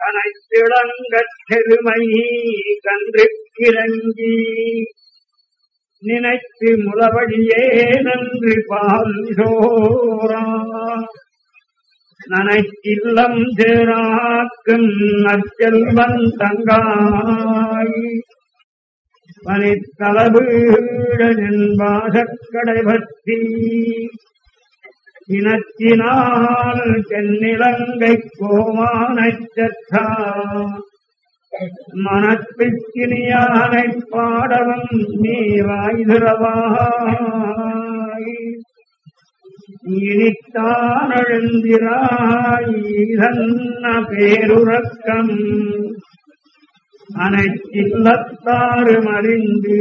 கனைத்திளங்கச் கன்று கன்றுக்கிறங்கி நினைத்து முளவழியே நன்றி பால் நனைக்கில்லம் தேராக்கும் நற்செல்வன் தங்காய் பனித்தளவீழனின் வாசக்கடை பற்றி இனத்தினால் தென்னிலங்கை கோமானைச் சற்றா மனப்பிக்கினியானைப் பாடவும் நீ இனித்தான் எழுந்திராய் இதன்ன பேருறக்கம். அனைத்தில்லத்தாறு மறிந்து